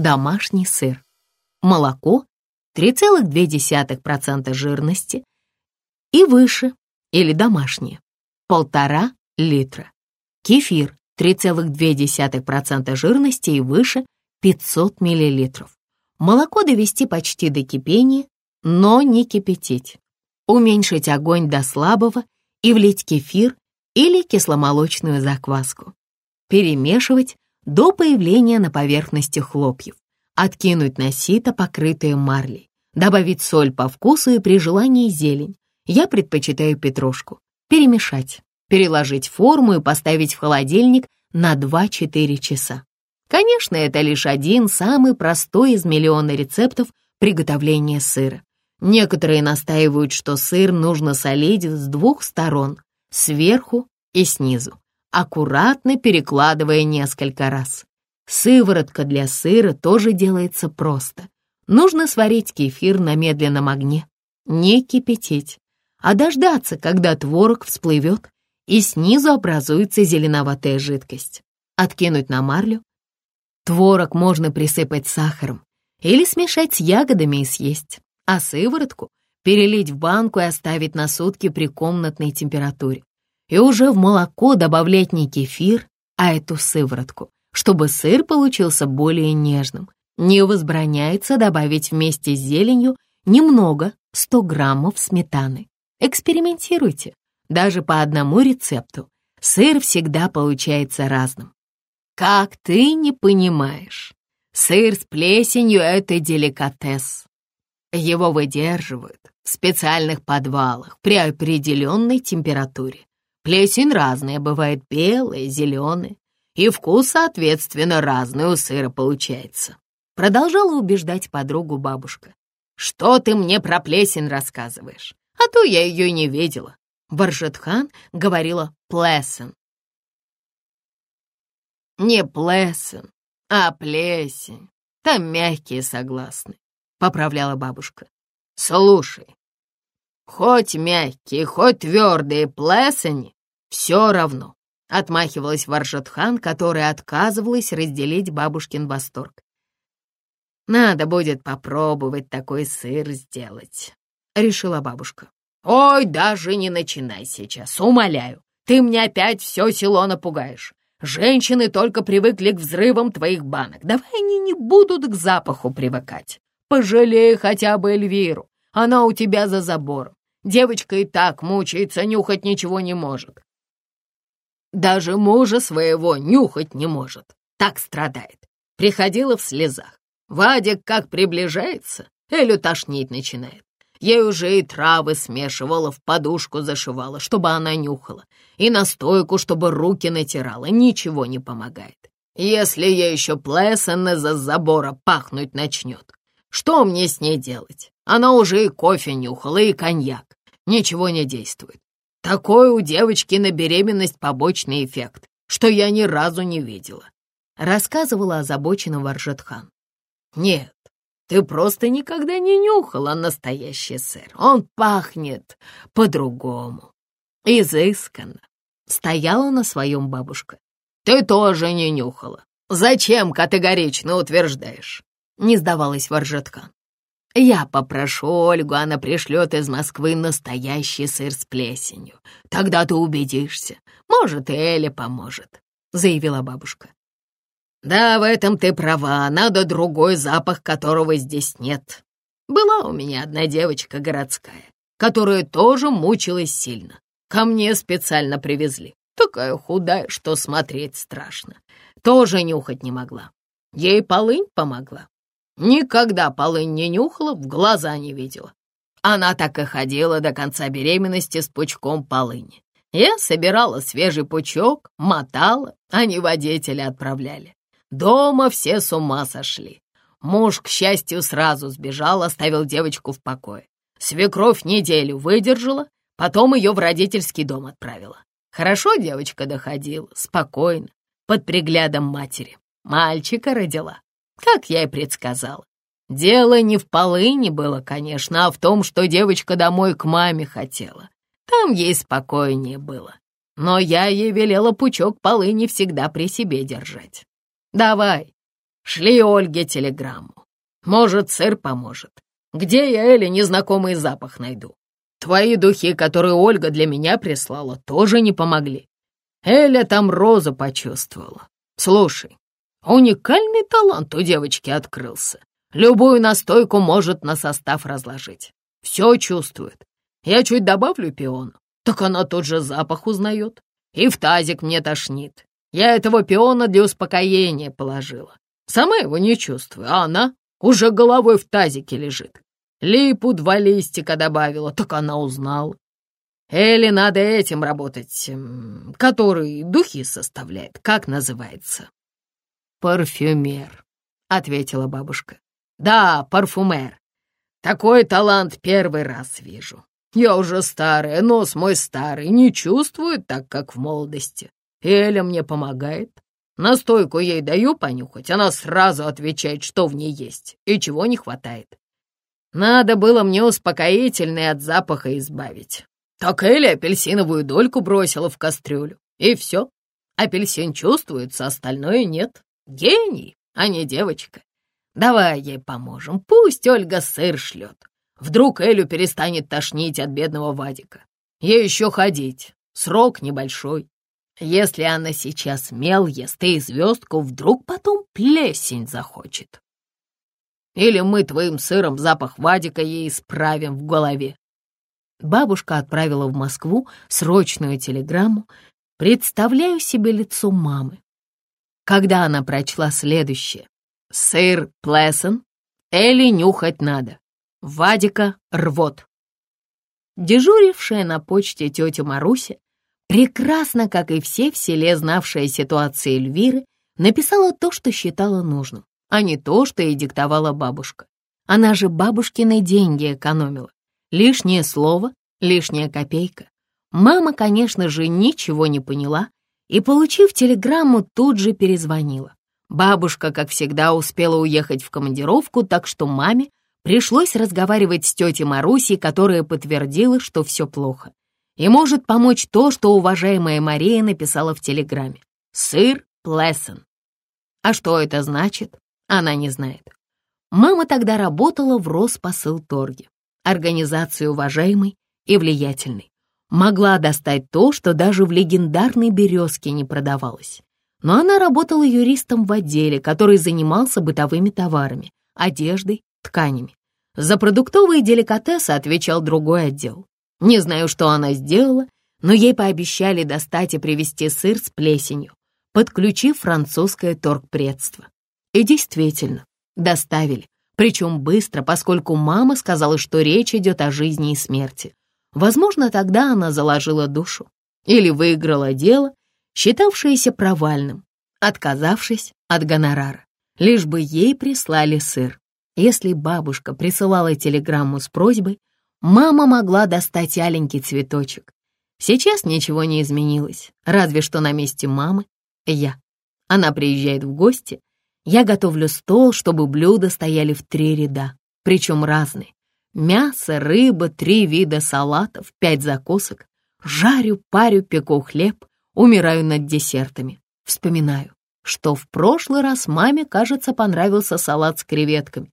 домашний сыр. Молоко 3,2% жирности и выше, или домашнее, полтора литра. Кефир 3,2% жирности и выше 500 мл. Молоко довести почти до кипения, но не кипятить. Уменьшить огонь до слабого и влить кефир или кисломолочную закваску. Перемешивать до появления на поверхности хлопьев. Откинуть на сито, покрытые марлей. Добавить соль по вкусу и при желании зелень. Я предпочитаю петрушку. Перемешать, переложить форму и поставить в холодильник на 2-4 часа. Конечно, это лишь один самый простой из миллиона рецептов приготовления сыра. Некоторые настаивают, что сыр нужно солить с двух сторон, сверху и снизу, аккуратно перекладывая несколько раз. Сыворотка для сыра тоже делается просто. Нужно сварить кефир на медленном огне, не кипятить, а дождаться, когда творог всплывет и снизу образуется зеленоватая жидкость. Откинуть на марлю. Творог можно присыпать сахаром или смешать с ягодами и съесть, а сыворотку перелить в банку и оставить на сутки при комнатной температуре. И уже в молоко добавлять не кефир, а эту сыворотку, чтобы сыр получился более нежным. Не возбраняется добавить вместе с зеленью немного, 100 граммов сметаны. Экспериментируйте. Даже по одному рецепту. Сыр всегда получается разным. Как ты не понимаешь, сыр с плесенью — это деликатес. Его выдерживают в специальных подвалах при определенной температуре. Плесень разная, бывает белая, зеленая, и вкус, соответственно, разный у сыра получается. Продолжала убеждать подругу бабушка. «Что ты мне про плесень рассказываешь? А то я ее не видела. Баржетхан говорила «плесен». Не плесен, а плесень. Там мягкие согласны, — поправляла бабушка. Слушай, хоть мягкие, хоть твердые плесени, все равно, — отмахивалась Варжетхан, которая отказывалась разделить бабушкин восторг. Надо будет попробовать такой сыр сделать, — решила бабушка. «Ой, даже не начинай сейчас, умоляю. Ты мне опять все село напугаешь. Женщины только привыкли к взрывам твоих банок. Давай они не будут к запаху привыкать. Пожалей хотя бы Эльвиру. Она у тебя за забором. Девочка и так мучается, нюхать ничего не может. Даже мужа своего нюхать не может. Так страдает. Приходила в слезах. Вадик как приближается, Элю тошнить начинает. Ей уже и травы смешивала, в подушку зашивала, чтобы она нюхала, и настойку, чтобы руки натирала. Ничего не помогает. Если я еще плесен из-за забора пахнуть начнет, что мне с ней делать? Она уже и кофе нюхала, и коньяк. Ничего не действует. Такой у девочки на беременность побочный эффект, что я ни разу не видела. Рассказывала озабоченно Варжетхан. Нет, ты просто никогда не нюхала настоящий сыр. Он пахнет по-другому. Изысканно. Стояла на своем бабушка. Ты тоже не нюхала. Зачем категорично утверждаешь? Не сдавалась Варжетка. Я попрошу Ольгу, она пришлет из Москвы настоящий сыр с плесенью. Тогда ты убедишься. Может, и Эля поможет, заявила бабушка. «Да, в этом ты права, надо другой запах, которого здесь нет. Была у меня одна девочка городская, которая тоже мучилась сильно. Ко мне специально привезли. Такая худая, что смотреть страшно. Тоже нюхать не могла. Ей полынь помогла. Никогда полынь не нюхала, в глаза не видела. Она так и ходила до конца беременности с пучком полыни. Я собирала свежий пучок, мотала, не водителя отправляли. Дома все с ума сошли. Муж, к счастью, сразу сбежал, оставил девочку в покое. Свекровь неделю выдержала, потом ее в родительский дом отправила. Хорошо девочка доходила, спокойно, под приглядом матери. Мальчика родила, как я и предсказала. Дело не в полыне было, конечно, а в том, что девочка домой к маме хотела. Там ей спокойнее было. Но я ей велела пучок полыни всегда при себе держать. Давай, Шли Ольге телеграмму. Может, сыр поможет. Где я, Эля, незнакомый запах найду? Твои духи, которые Ольга для меня прислала, тоже не помогли. Эля там розу почувствовала. Слушай, уникальный талант у девочки открылся. Любую настойку может на состав разложить. Все чувствует. Я чуть добавлю пион, так она тот же запах узнает. И в тазик мне тошнит. Я этого пиона для успокоения положила. Сама его не чувствую, а она уже головой в тазике лежит. Липу два листика добавила, так она узнала. Элли надо этим работать, который духи составляет. Как называется? Парфюмер, ответила бабушка. Да, парфюмер. Такой талант первый раз вижу. Я уже старая, нос мой старый, не чувствует так, как в молодости. Эля мне помогает. Настойку ей даю понюхать, она сразу отвечает, что в ней есть и чего не хватает. Надо было мне успокоительное от запаха избавить. Так Эля апельсиновую дольку бросила в кастрюлю, и все. Апельсин чувствуется, остальное нет. Гений, а не девочка. Давай ей поможем, пусть Ольга сыр шлет. Вдруг Элю перестанет тошнить от бедного Вадика. Ей еще ходить, срок небольшой. Если она сейчас мел ест и звездку, вдруг потом плесень захочет. Или мы твоим сыром запах Вадика ей исправим в голове. Бабушка отправила в Москву срочную телеграмму. Представляю себе лицо мамы. Когда она прочла следующее. «Сыр плесен, Элли нюхать надо. Вадика рвот». Дежурившая на почте тетя Маруся, прекрасно, как и все в селе, знавшая ситуации Эльвиры, написала то, что считала нужным, а не то, что ей диктовала бабушка. Она же бабушкины деньги экономила. Лишнее слово, лишняя копейка. Мама, конечно же, ничего не поняла и, получив телеграмму, тут же перезвонила. Бабушка, как всегда, успела уехать в командировку, так что маме пришлось разговаривать с тетей Марусей, которая подтвердила, что все плохо. И может помочь то, что уважаемая Мария написала в телеграмме. Сыр плесен. А что это значит, она не знает. Мама тогда работала в Роспосылторге, организации уважаемой и влиятельной. Могла достать то, что даже в легендарной «Березке» не продавалось. Но она работала юристом в отделе, который занимался бытовыми товарами, одеждой, тканями. За продуктовые деликатесы отвечал другой отдел. Не знаю, что она сделала, но ей пообещали достать и привезти сыр с плесенью, подключив французское торгпредство. И действительно, доставили, причем быстро, поскольку мама сказала, что речь идет о жизни и смерти. Возможно, тогда она заложила душу или выиграла дело, считавшееся провальным, отказавшись от гонорара, лишь бы ей прислали сыр. Если бабушка присылала телеграмму с просьбой, мама могла достать аленький цветочек. Сейчас ничего не изменилось, разве что на месте мамы я. Она приезжает в гости, я готовлю стол, чтобы блюда стояли в три ряда, причем разные. Мясо, рыба, три вида салатов, пять закусок. Жарю, парю, пеку хлеб, умираю над десертами. Вспоминаю, что в прошлый раз маме, кажется, понравился салат с креветками.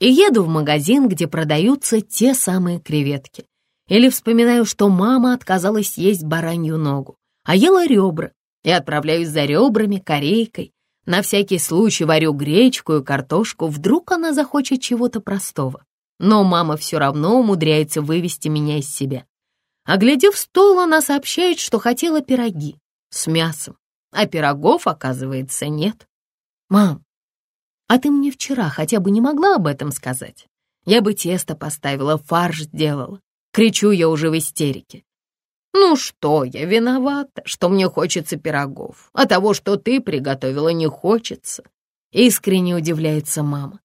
И еду в магазин, где продаются те самые креветки. Или вспоминаю, что мама отказалась есть баранью ногу, а ела ребра, и отправляюсь за ребрами, корейкой. На всякий случай варю гречку и картошку, вдруг она захочет чего-то простого но мама все равно умудряется вывести меня из себя. Оглядев стол, она сообщает, что хотела пироги с мясом, а пирогов, оказывается, нет. «Мам, а ты мне вчера хотя бы не могла об этом сказать? Я бы тесто поставила, фарш сделала». Кричу я уже в истерике. «Ну что, я виновата, что мне хочется пирогов, а того, что ты приготовила, не хочется?» Искренне удивляется мама.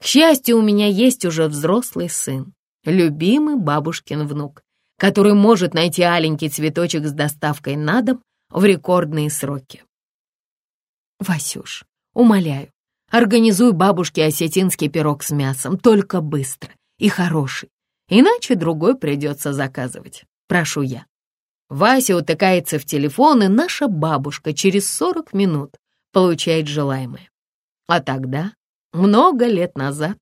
К счастью, у меня есть уже взрослый сын, любимый бабушкин внук, который может найти аленький цветочек с доставкой на дом в рекордные сроки. Васюш, умоляю, организуй бабушке осетинский пирог с мясом, только быстро и хороший, иначе другой придется заказывать, прошу я. Вася утыкается в телефон, и наша бабушка через 40 минут получает желаемое. А тогда, много лет назад,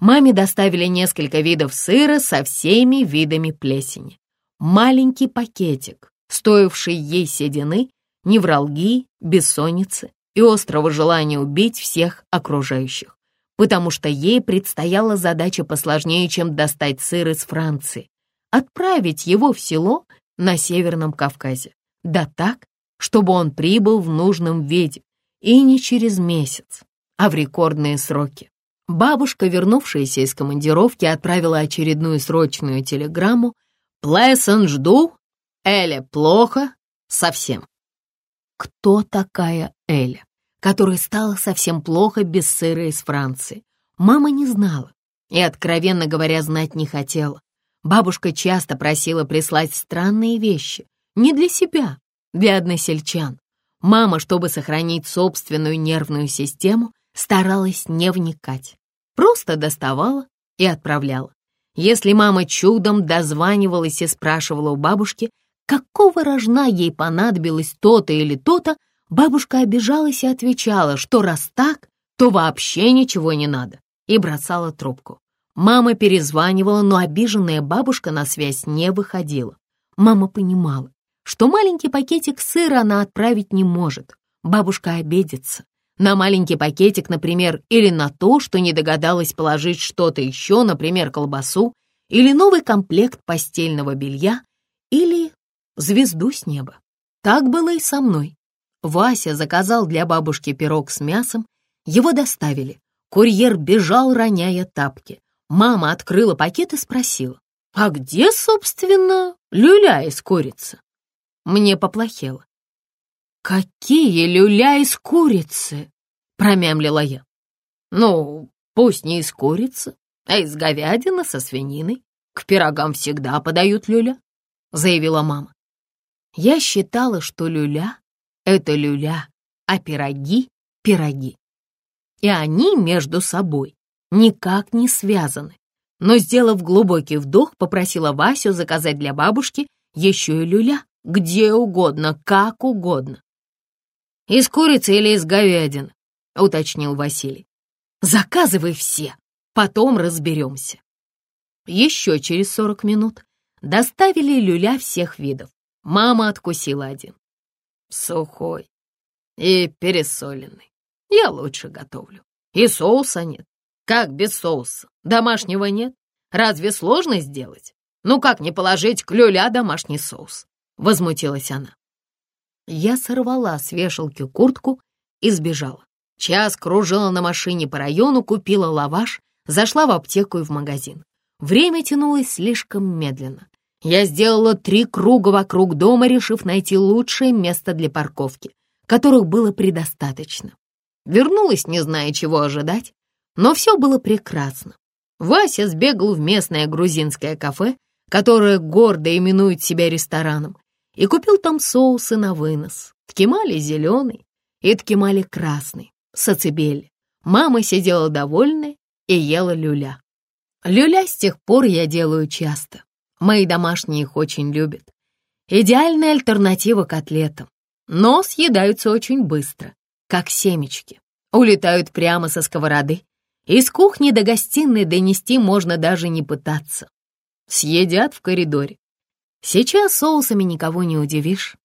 маме доставили несколько видов сыра со всеми видами плесени. Маленький пакетик, стоивший ей седины, невралгии, бессонницы и острого желания убить всех окружающих, потому что ей предстояла задача посложнее, чем достать сыр из Франции, отправить его в село на Северном Кавказе, да так, чтобы он прибыл в нужном виде, и не через месяц, а в рекордные сроки. Бабушка, вернувшаяся из командировки, отправила очередную срочную телеграмму «Плесен жду, Эля плохо, совсем». Кто такая Эля, которая стала совсем плохо без сыра из Франции? Мама не знала и, откровенно говоря, знать не хотела. Бабушка часто просила прислать странные вещи, не для себя, для односельчан. Мама, чтобы сохранить собственную нервную систему, старалась не вникать. Просто доставала и отправляла. Если мама чудом дозванивалась и спрашивала у бабушки, какого рожна ей понадобилось то-то или то-то, бабушка обижалась и отвечала, что раз так, то вообще ничего не надо, и бросала трубку. Мама перезванивала, но обиженная бабушка на связь не выходила. Мама понимала, что маленький пакетик сыра она отправить не может. Бабушка обидится. На маленький пакетик, например, или на то, что не догадалась положить что-то еще, например, колбасу, или новый комплект постельного белья, или звезду с неба. Так было и со мной. Вася заказал для бабушки пирог с мясом, его доставили. Курьер бежал, роняя тапки. Мама открыла пакет и спросила, «А где, собственно, люля из курицы?» Мне поплохело. «Какие люля из курицы?» — промямлила я. «Ну, пусть не из курицы, а из говядины со свининой. К пирогам всегда подают люля», — заявила мама. Я считала, что люля — это люля, а пироги — пироги. И они между собой никак не связаны. Но, сделав глубокий вдох, попросила Васю заказать для бабушки еще и люля где угодно, как угодно. «Из курицы или из говядины?» — уточнил Василий. «Заказывай все, потом разберемся». Еще через сорок минут доставили люля всех видов. Мама откусила один. Сухой и пересоленный. Я лучше готовлю. И соуса нет. Как без соуса? Домашнего нет? Разве сложно сделать? Ну как не положить к люля домашний соус? возмутилась она. Я сорвала с вешалки куртку и сбежала. Час кружила на машине по району, купила лаваш, зашла в аптеку и в магазин. Время тянулось слишком медленно. Я сделала три круга вокруг дома, решив найти лучшее место для парковки, которых было предостаточно. Вернулась, не зная, чего ожидать, но все было прекрасно. Вася сбегал в местное грузинское кафе, которое гордо именует себя рестораном, и купил там соусы на вынос. Ткемали зеленый и ткемали красный, сацебель. Мама сидела довольная и ела люля. Люля с тех пор я делаю часто. Мои домашние их очень любят. Идеальная альтернатива котлетам, но съедаются очень быстро, как семечки. Улетают прямо со сковороды. Из кухни до гостиной донести можно даже не пытаться. Съедят в коридоре. Сейчас соусами никого не удивишь.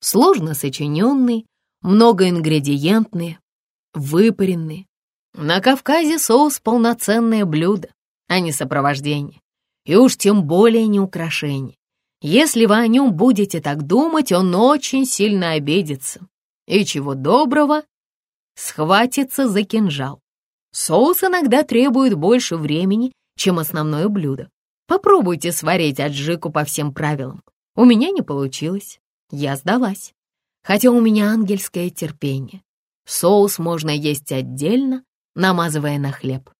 Сложно сочиненные, многоингредиентные, выпаренные. На Кавказе соус — полноценное блюдо, а не сопровождение. И уж тем более не украшение. Если вы о нем будете так думать, он очень сильно обидится. И чего доброго, схватится за кинжал. Соус иногда требует больше времени, чем основное блюдо. Попробуйте сварить аджику по всем правилам. У меня не получилось. Я сдалась. Хотя у меня ангельское терпение. Соус можно есть отдельно, намазывая на хлеб.